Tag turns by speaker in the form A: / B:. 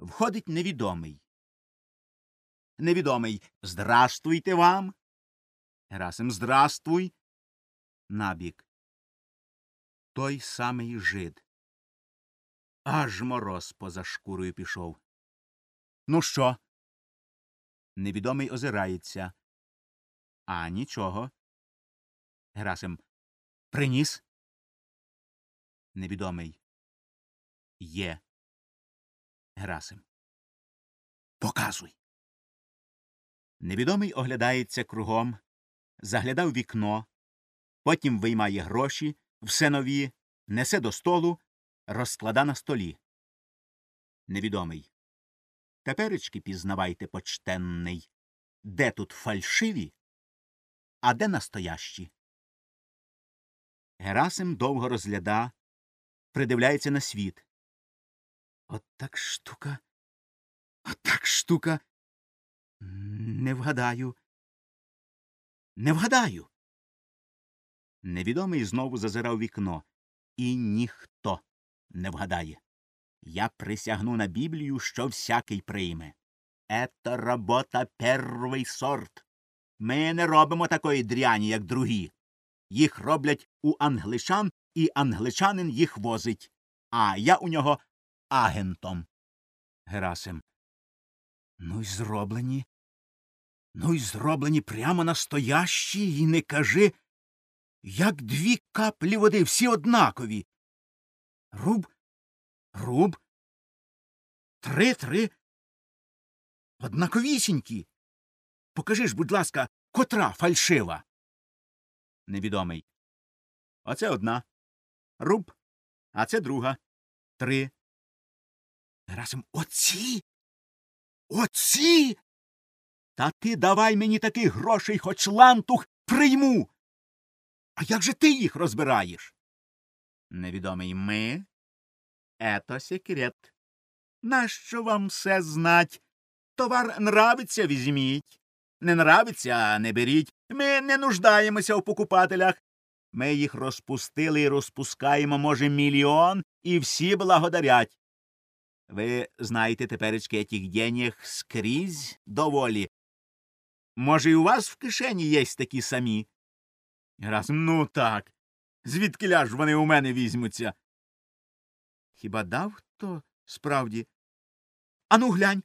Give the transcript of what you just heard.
A: Входить невідомий. Невідомий. Здрастуйте вам. Герасим. Здрастуй. Набік. Той самий жид. Аж мороз поза шкурою пішов. Ну що? Невідомий озирається. А нічого. Герасим. Приніс? Невідомий. Є. Герасим. Показуй. Невідомий оглядається кругом, заглядав вікно, потім виймає гроші, все нові, несе до столу, розклада на столі. Невідомий. Теперечки пізнавайте, почтенний, де тут фальшиві, а де настоящі. Герасим довго розгляда, придивляється на світ. От так штука. От так штука. Не вгадаю. Не вгадаю. Невідомий знову зазирав вікно. І ніхто не вгадає. Я присягну на Біблію, що всякий прийме. Ето робота первий сорт. Ми не робимо такої дряні, як другі. Їх роблять у англичан, і англичанин їх возить. А я у нього агентом. Герасим. Ну й зроблені. Ну й зроблені прямо настоящі, і не кажи, як дві каплі води, всі однакові. Руб, руб. Три, три. Однаковісінькі. Покажи ж, будь ласка, котра фальшива. Невідомий. Оце одна. Руб. А це друга. Три. Герасим. Оці. Оці. Та ти давай мені таких грошей, хоч лантух прийму. А як же ти їх розбираєш? Невідомий ми. Ето секрет. Нащо вам все знать? Товар нравиться, візьміть. Не нравиться, не беріть. Ми не нуждаємося в покупателях. Ми їх розпустили і розпускаємо, може, мільйон, і всі благодарять. Ви знаєте теперечки яких денег скрізь доволі. Може, і у вас в кишені є такі самі? Раз, ну так. Звідки ж вони у мене візьмуться? Хіба дав хто справді? Ану глянь.